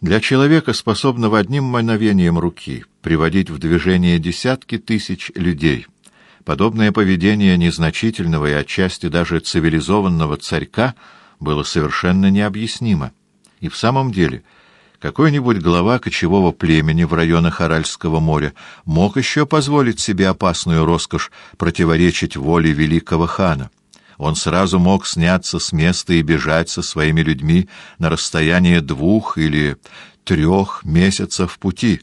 Для человека, способного одним мгновением руки приводить в движение десятки тысяч людей, подобное поведение незначительного и отчасти даже цивилизованного царька было совершенно необъяснимо. И в самом деле, какой-нибудь глава кочевого племени в районах Аральского моря мог еще позволить себе опасную роскошь противоречить воле великого хана он сразу мог сняться с места и бежать со своими людьми на расстояние двух или трех месяцев пути.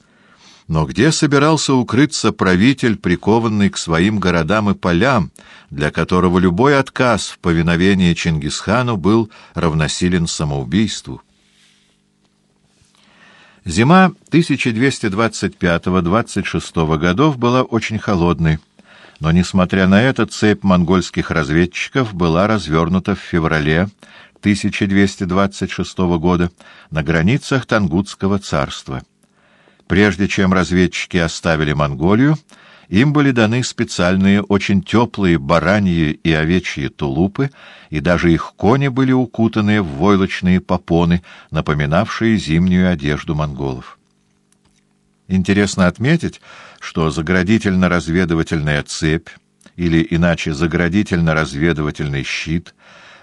Но где собирался укрыться правитель, прикованный к своим городам и полям, для которого любой отказ в повиновении Чингисхану был равносилен самоубийству? Зима 1225-26 годов была очень холодной. Но, несмотря на это, цепь монгольских разведчиков была развернута в феврале 1226 года на границах Тангутского царства. Прежде чем разведчики оставили Монголию, им были даны специальные очень теплые бараньи и овечьи тулупы, и даже их кони были укутаны в войлочные попоны, напоминавшие зимнюю одежду монголов. Интересно отметить, что заградительно-разведывательная цепь, или иначе заградительно-разведывательный щит,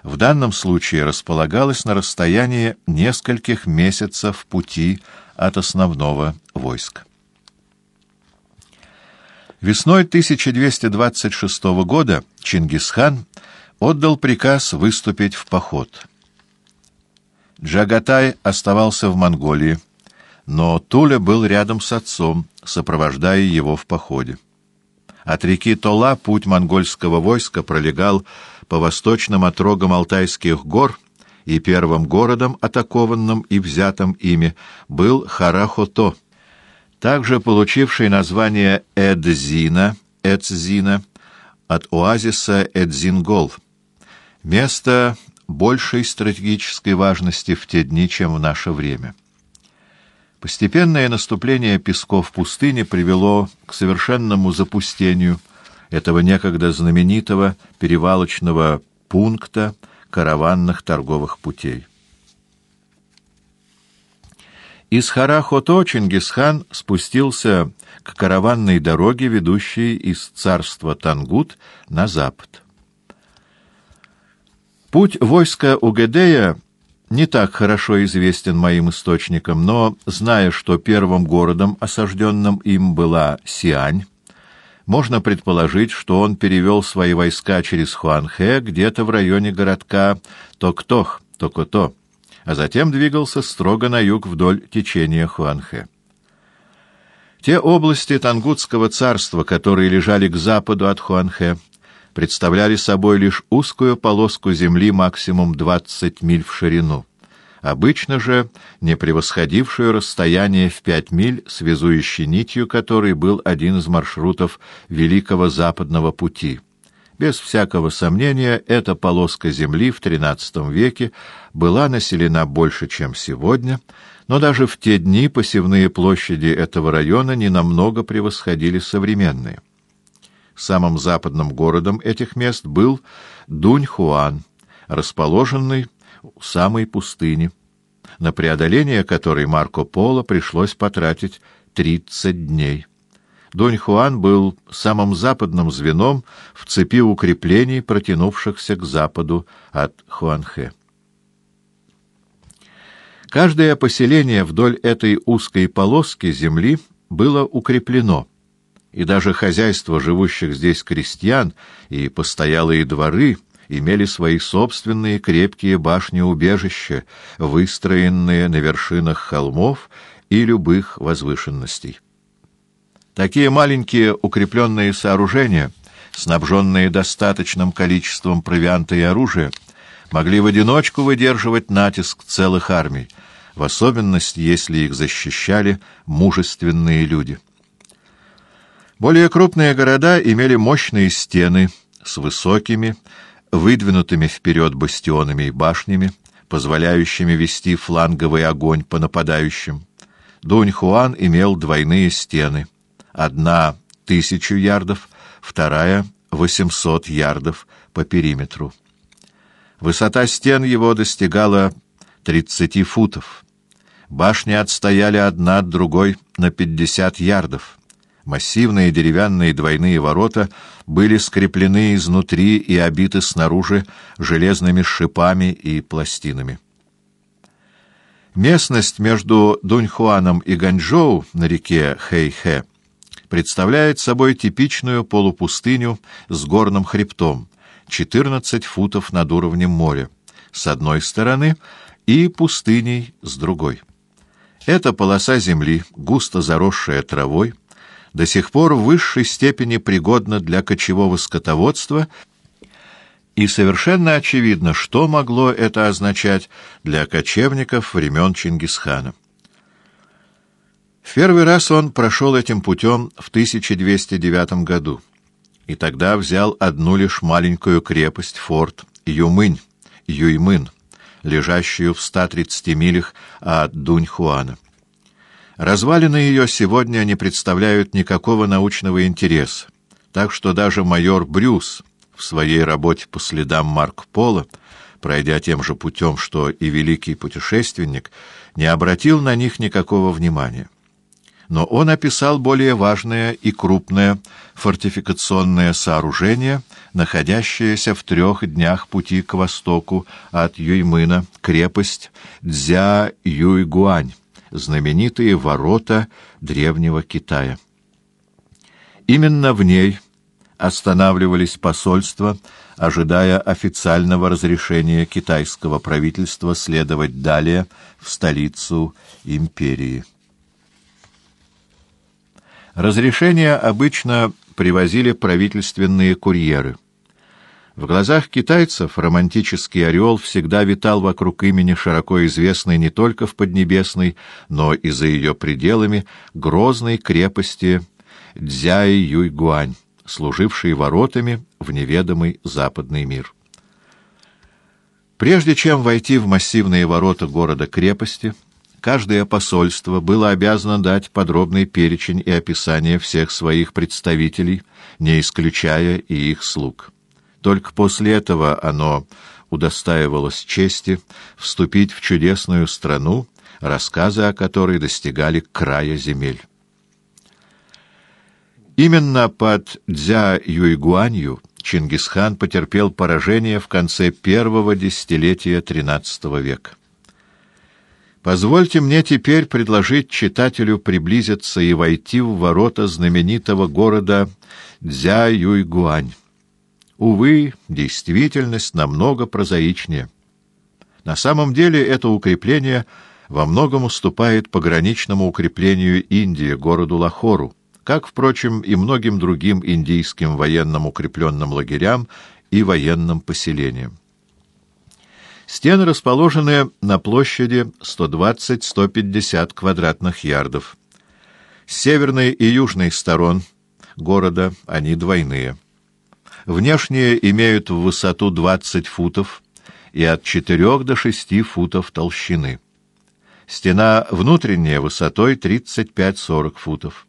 в данном случае располагалась на расстоянии нескольких месяцев пути от основного войска. Весной 1226 года Чингисхан отдал приказ выступить в поход. Джагатай оставался в Монголии, но Туля был рядом с отцом, сопровождая его в походе. От реки Тола путь монгольского войска пролегал по восточным отрогам Алтайских гор, и первым городом, атакованным и взятым ими, был Харахото, также получивший название Эдзина, Эцзина, от оазиса Эдзингол, место большей стратегической важности в те дни, чем в наше время. Постепенное наступление песков пустыни привело к совершенному запустению этого некогда знаменитого перевалочного пункта караванных торговых путей. Из Харахото Чингисхан спустился к караванной дороге, ведущей из царства Тангут на запад. Путь войска Угедея не так хорошо известен моим источникам, но, зная, что первым городом, осажденным им, была Сиань, можно предположить, что он перевел свои войска через Хуанхэ где-то в районе городка Токтох, Токото, а затем двигался строго на юг вдоль течения Хуанхэ. Те области Тангутского царства, которые лежали к западу от Хуанхэ, представляли собой лишь узкую полоску земли максимум 20 миль в ширину, обычно же не превосходившую расстояние в 5 миль, связующей нитью которой был один из маршрутов Великого Западного пути. Без всякого сомнения, эта полоска земли в XIII веке была населена больше, чем сегодня, но даже в те дни посевные площади этого района ненамного превосходили современные. Самым западным городом этих мест был Дуньхуан, расположенный у самой пустыни, на преодоление которой Марко Поло пришлось потратить 30 дней. Дуньхуан был самым западным звеном в цепи укреплений, протянувшихся к западу от Хуанхэ. Каждое поселение вдоль этой узкой полоски земли было укреплено — и даже хозяйство живущих здесь крестьян и постоялые дворы имели свои собственные крепкие башни-убежища, выстроенные на вершинах холмов и любых возвышенностей. Такие маленькие укрепленные сооружения, снабженные достаточным количеством провианта и оружия, могли в одиночку выдерживать натиск целых армий, в особенности, если их защищали мужественные люди. Более крупные города имели мощные стены с высокими, выдвинутыми вперед бастионами и башнями, позволяющими вести фланговый огонь по нападающим. Дуньхуан имел двойные стены. Одна — тысячу ярдов, вторая — восемьсот ярдов по периметру. Высота стен его достигала тридцати футов. Башни отстояли одна от другой на пятьдесят ярдов. Массивные деревянные двойные ворота были скреплены изнутри и обиты снаружи железными шипами и пластинами. Местность между Дуньхуаном и Ганчжоу на реке Хэйхэ представляет собой типичную полупустыню с горным хребтом, 14 футов над уровнем моря, с одной стороны, и пустыней с другой. Эта полоса земли, густо заросшая травой, до сих пор в высшей степени пригодна для кочевого скотоводства и совершенно очевидно, что могло это означать для кочевников времен Чингисхана. В первый раз он прошел этим путем в 1209 году, и тогда взял одну лишь маленькую крепость, форт Юмынь, Юймын, лежащую в 130 милях от Дуньхуана. Развалины ее сегодня не представляют никакого научного интереса, так что даже майор Брюс в своей работе по следам Марк Пола, пройдя тем же путем, что и великий путешественник, не обратил на них никакого внимания. Но он описал более важное и крупное фортификационное сооружение, находящееся в трех днях пути к востоку от Юймына, крепость Дзя-Юйгуань, знаменитые ворота древнего Китая. Именно в ней останавливались посольства, ожидая официального разрешения китайского правительства следовать далее в столицу империи. Разрешения обычно привозили правительственные курьеры. В глазах китайцев романтический ореол всегда витал вокруг имени широко известной не только в Поднебесной, но и за ее пределами грозной крепости Дзяй-Юйгуань служившие воротами в неведомый западный мир. Прежде чем войти в массивные ворота города-крепости, каждое посольство было обязано дать подробный перечень и описание всех своих представителей, не исключая и их слуг. Только после этого оно удостаивалось чести вступить в чудесную страну, рассказы о которой достигали края земель. Именно под Дзя-Юйгуанью Чингисхан потерпел поражение в конце первого десятилетия XIII века. Позвольте мне теперь предложить читателю приблизиться и войти в ворота знаменитого города Дзя-Юйгуань. Увы, действительность намного прозаичнее. На самом деле это укрепление во многом уступает пограничному укреплению Индии, городу Лахору, как, впрочем, и многим другим индийским военным укрепленным лагерям и военным поселениям. Стены расположены на площади 120-150 квадратных ярдов. С северной и южной сторон города они двойные. Внешние имеют в высоту 20 футов и от 4 до 6 футов толщины. Стена внутренняя высотой 35-40 футов.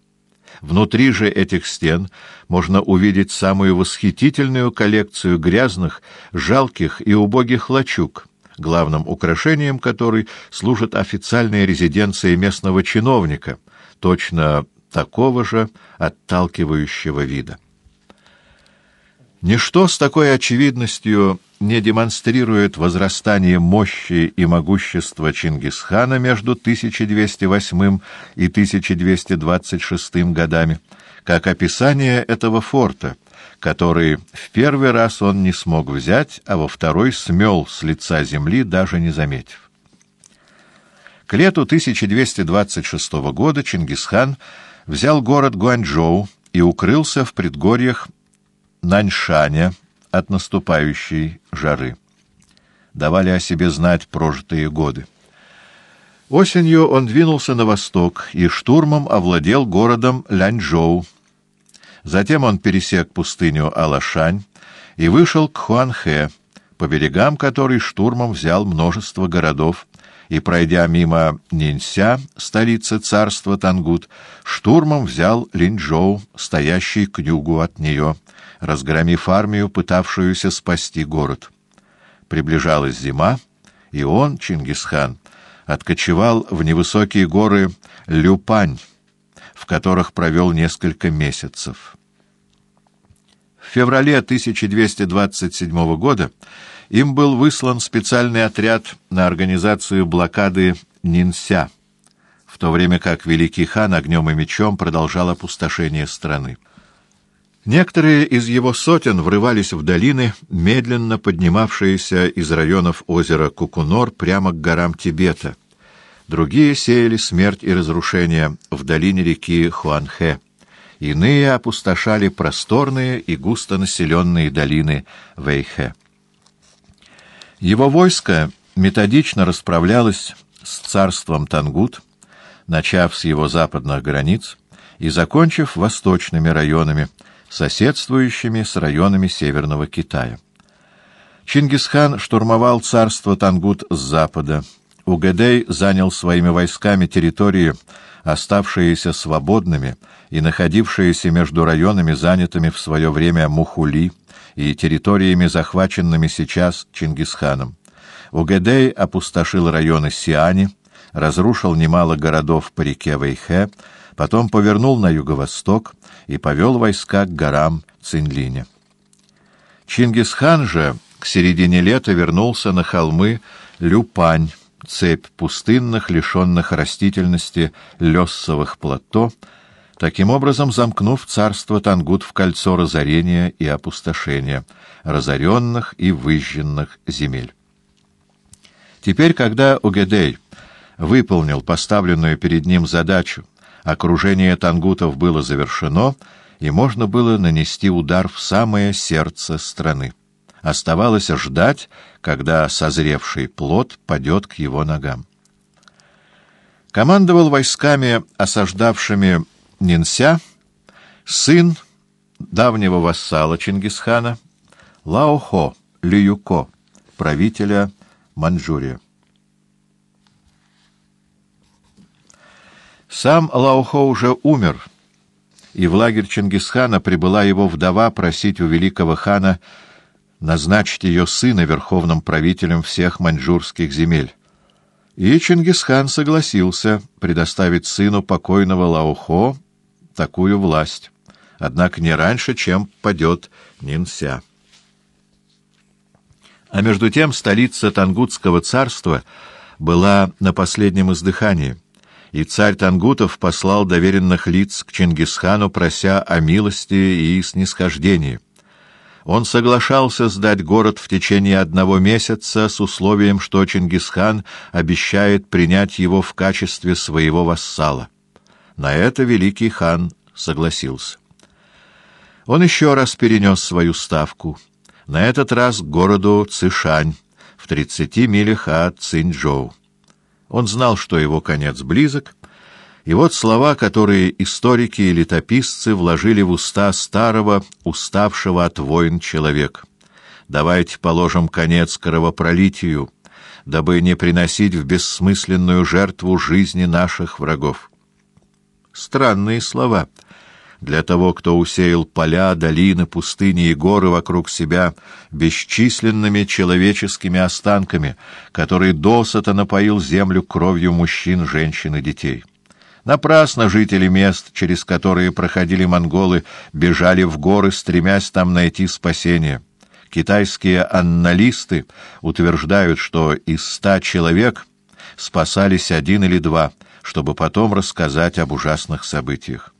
Внутри же этих стен можно увидеть самую восхитительную коллекцию грязных, жалких и убогих лачуг, главным украшением которой служит официальная резиденция местного чиновника, точно такого же отталкивающего вида. Ничто с такой очевидностью не демонстрирует возрастание мощи и могущества Чингисхана между 1208 и 1226 годами, как описание этого форта, который в первый раз он не смог взять, а во второй смел с лица земли, даже не заметив. К лету 1226 года Чингисхан взял город Гуанчжоу и укрылся в предгорьях Наньшаня от наступающей жары. Давали о себе знать прожитые годы. Осенью он двинулся на восток и штурмом овладел городом Ляньчжоу. Затем он пересек пустыню Алашань и вышел к Хуанхэ, по берегам которой штурмом взял множество городов, и, пройдя мимо Нинься, столицы царства Тангут, штурмом взял Линчжоу, стоящий к югу от нее, разгромив армию, пытавшуюся спасти город. Приближалась зима, и он, Чингисхан, откочевал в невысокие горы Люпань, в которых провел несколько месяцев. В феврале 1227 года им был выслан специальный отряд на организацию блокады Нинся, в то время как великий хан огнем и мечом продолжал опустошение страны. Некоторые из его сотен врывались в долины, медленно поднимавшиеся из районов озера Кукунор прямо к горам Тибета. Другие сеяли смерть и разрушение в долине реки Хуанхэ. Иные опустошали просторные и густонаселенные долины Вэйхэ. Его войско методично расправлялось с царством Тангут, начав с его западных границ и закончив восточными районами, соседствующими с районами Северного Китая. Чингисхан штурмовал царство Тангут с запада. Угэдэй занял своими войсками территории, оставшиеся свободными и находившиеся между районами, занятыми в свое время Мухули, и территориями, захваченными сейчас Чингисханом. Угэдэй опустошил районы Сиани, разрушил немало городов по реке Вэйхэ, потом повернул на юго-восток и повел войска к горам Цинлиня. Чингисхан же к середине лета вернулся на холмы Люпань, цепь пустынных, лишенных растительности, лессовых плато, таким образом замкнув царство Тангут в кольцо разорения и опустошения, разоренных и выжженных земель. Теперь, когда Угедей выполнил поставленную перед ним задачу окружение тангутов было завершено, и можно было нанести удар в самое сердце страны. Оставалось ждать, когда созревший плод падет к его ногам. Командовал войсками, осаждавшими Нинся, сын давнего вассала Чингисхана, Лаохо Лиюко, правителя Манчжурии. Сам Лаухо уже умер, и в лагерь Чингисхана прибыла его вдова просить у великого хана назначить ее сына верховным правителем всех маньчжурских земель. И Чингисхан согласился предоставить сыну покойного Лаухо такую власть, однако не раньше, чем падет Нинся. А между тем столица Тангутского царства была на последнем издыхании — и царь Тангутов послал доверенных лиц к Чингисхану, прося о милости и снисхождении. Он соглашался сдать город в течение одного месяца с условием, что Чингисхан обещает принять его в качестве своего вассала. На это великий хан согласился. Он еще раз перенес свою ставку, на этот раз к городу Цишань, в тридцати милях от Цинчжоу. Он знал, что его конец близок, и вот слова, которые историки и летописцы вложили в уста старого, уставшего от войн человека. «Давайте положим конец кровопролитию, дабы не приносить в бессмысленную жертву жизни наших врагов». Странные слова — для того, кто усеял поля, долины, пустыни и горы вокруг себя бесчисленными человеческими останками, который досыта напоил землю кровью мужчин, женщин и детей. Напрасно жители мест, через которые проходили монголы, бежали в горы, стремясь там найти спасение. Китайские анналисты утверждают, что из ста человек спасались один или два, чтобы потом рассказать об ужасных событиях.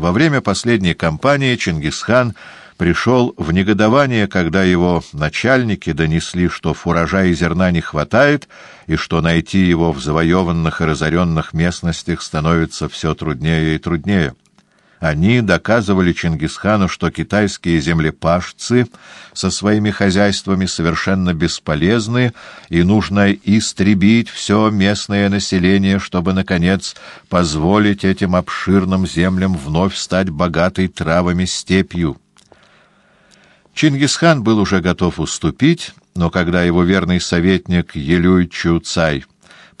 Во время последней кампании Чингисхан пришел в негодование, когда его начальники донесли, что фуража и зерна не хватает, и что найти его в завоеванных и разоренных местностях становится все труднее и труднее. Они доказывали Чингисхану, что китайские землепашцы со своими хозяйствами совершенно бесполезны, и нужно истребить все местное население, чтобы, наконец, позволить этим обширным землям вновь стать богатой травами степью. Чингисхан был уже готов уступить, но когда его верный советник Елюй Чуцай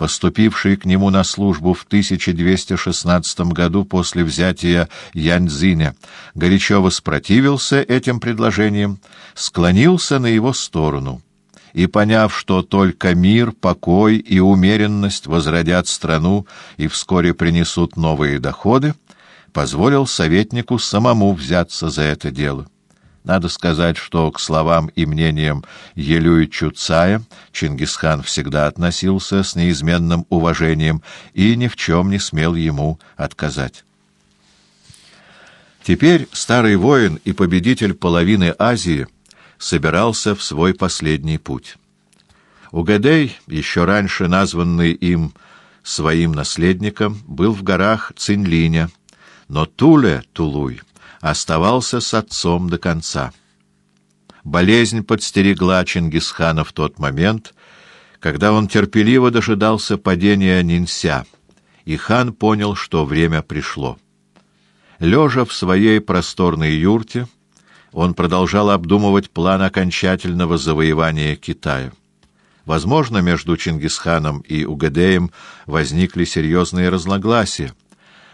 поступивший к нему на службу в 1216 году после взятия Яньцзиня, горячо воспротивился этим предложениям, склонился на его сторону и, поняв, что только мир, покой и умеренность возродят страну и вскоре принесут новые доходы, позволил советнику самому взяться за это дело. Надо сказать, что к словам и мнениям Елюи Чуцая Чингисхан всегда относился с неизменным уважением и ни в чем не смел ему отказать. Теперь старый воин и победитель половины Азии собирался в свой последний путь. Угадей, еще раньше названный им своим наследником, был в горах Цинлиня, но Туле, Тулуй, оставался с отцом до конца. Болезнь подстерегла Чингисхана в тот момент, когда он терпеливо дожидался падения Нинся, и хан понял, что время пришло. Лежа в своей просторной юрте, он продолжал обдумывать план окончательного завоевания Китая. Возможно, между Чингисханом и Угадеем возникли серьезные разногласия,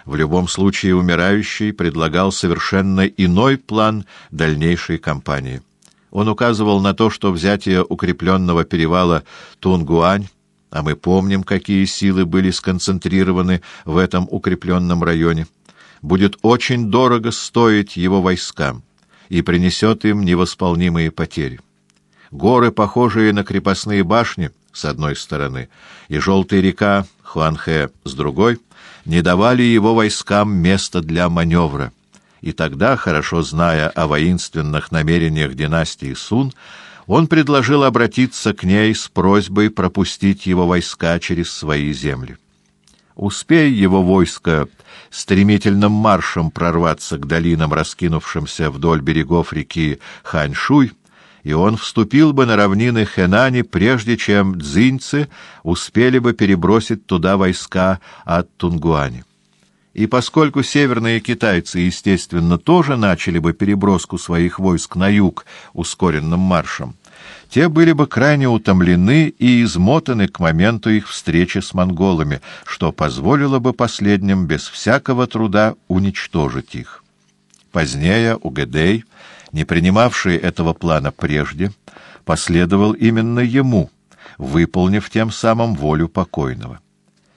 в любом случае умирающий предлагал совершенно иной план дальнейшей кампании. Он указывал на то, что взятие укрепленного перевала Тунгуань, а мы помним, какие силы были сконцентрированы в этом укрепленном районе, будет очень дорого стоить его войскам и принесет им невосполнимые потери. Горы, похожие на крепостные башни, с одной стороны, и желтая река Хуанхэ с другой, не давали его войскам места для маневра. И тогда, хорошо зная о воинственных намерениях династии Сун, он предложил обратиться к ней с просьбой пропустить его войска через свои земли. Успей его войско стремительным маршем прорваться к долинам, раскинувшимся вдоль берегов реки Ханьшуй, и он вступил бы на равнины Хэнани, прежде чем дзиньцы успели бы перебросить туда войска от Тунгуани. И поскольку северные китайцы, естественно, тоже начали бы переброску своих войск на юг ускоренным маршем, те были бы крайне утомлены и измотаны к моменту их встречи с монголами, что позволило бы последним без всякого труда уничтожить их. Позднее Угедей не принимавший этого плана прежде, последовал именно ему, выполнив тем самым волю покойного.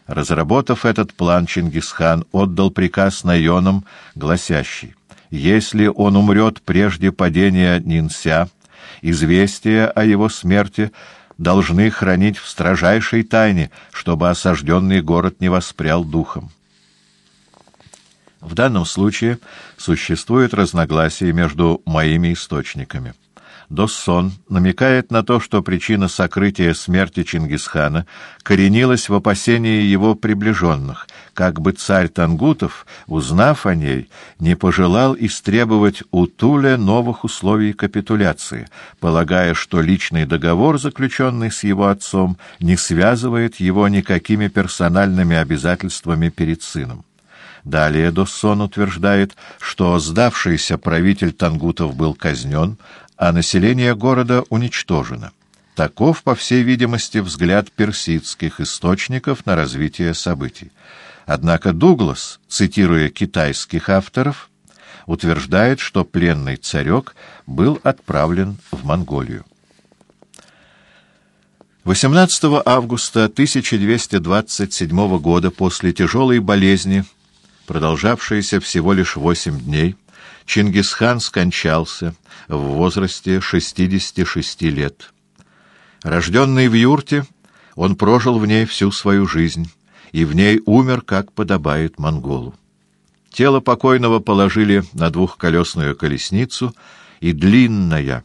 Разработав этот план, Чингисхан отдал приказ наёнам, гласящий, «Если он умрет прежде падения Нинся, известие о его смерти должны хранить в строжайшей тайне, чтобы осажденный город не воспрял духом». В данном случае существует разногласие между моими источниками. Доссон намекает на то, что причина сокрытия смерти Чингисхана коренилась в опасении его приближенных, как бы царь Тангутов, узнав о ней, не пожелал истребовать у Туля новых условий капитуляции, полагая, что личный договор, заключенный с его отцом, не связывает его никакими персональными обязательствами перед сыном. Далее Доссон утверждает, что сдавшийся правитель Тангутов был казнен, а население города уничтожено. Таков, по всей видимости, взгляд персидских источников на развитие событий. Однако Дуглас, цитируя китайских авторов, утверждает, что пленный царек был отправлен в Монголию. 18 августа 1227 года после тяжелой болезни продолжавшееся всего лишь восемь дней, Чингисхан скончался в возрасте 66 лет. Рожденный в юрте, он прожил в ней всю свою жизнь и в ней умер, как подобает монголу. Тело покойного положили на двухколесную колесницу, и длинная,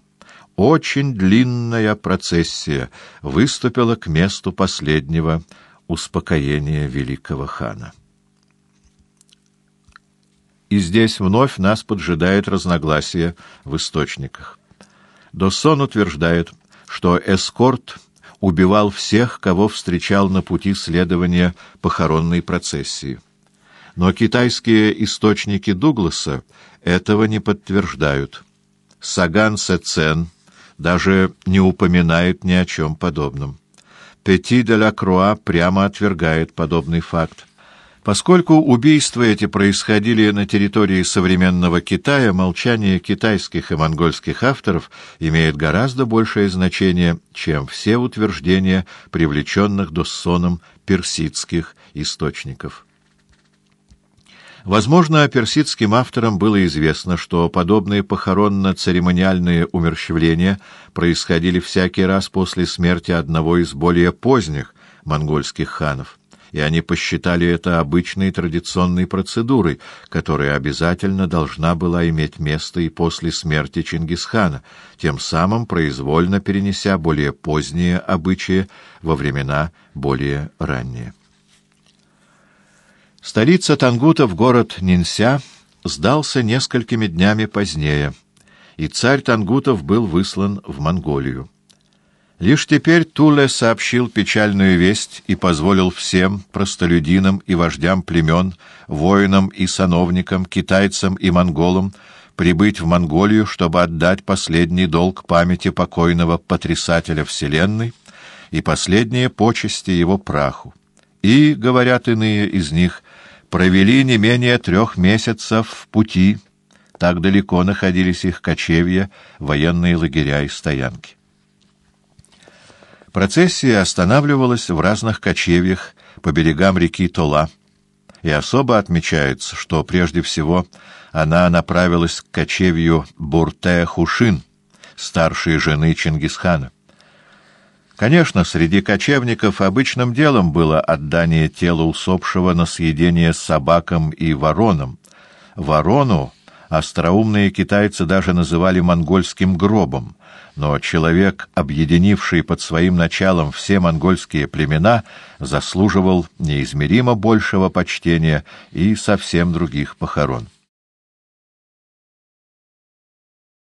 очень длинная процессия выступила к месту последнего успокоения великого хана. И здесь вновь нас поджидает разногласие в источниках. Доссон утверждает, что эскорт убивал всех, кого встречал на пути следования похоронной процессии. Но китайские источники Дугласа этого не подтверждают. Саган Сецен даже не упоминает ни о чем подобном. Пети де ла Круа прямо отвергает подобный факт. Поскольку убийства эти происходили на территории современного Китая, молчание китайских и монгольских авторов имеет гораздо большее значение, чем все утверждения привлеченных Доссоном персидских источников. Возможно, персидским авторам было известно, что подобные похоронно-церемониальные умерщвления происходили всякий раз после смерти одного из более поздних монгольских ханов и они посчитали это обычной традиционной процедурой, которая обязательно должна была иметь место и после смерти Чингисхана, тем самым произвольно перенеся более поздние обычаи во времена более ранние. Столица тангутов, город Нинся, сдался несколькими днями позднее, и царь тангутов был выслан в Монголию. Лишь теперь Туле сообщил печальную весть и позволил всем простолюдинам и вождям племен, воинам и сановникам, китайцам и монголам прибыть в Монголию, чтобы отдать последний долг памяти покойного потрясателя Вселенной и последние почести его праху. И, говорят иные из них, провели не менее трех месяцев в пути, так далеко находились их кочевья, военные лагеря и стоянки. Процессия останавливалась в разных кочевьях по берегам реки Тола, и особо отмечается, что прежде всего она направилась к кочевью Бурте-Хушин, старшей жены Чингисхана. Конечно, среди кочевников обычным делом было отдание тела усопшего на съедение собакам и воронам. Ворону остроумные китайцы даже называли монгольским гробом, но человек, объединивший под своим началом все монгольские племена, заслуживал неизмеримо большего почтения и совсем других похорон.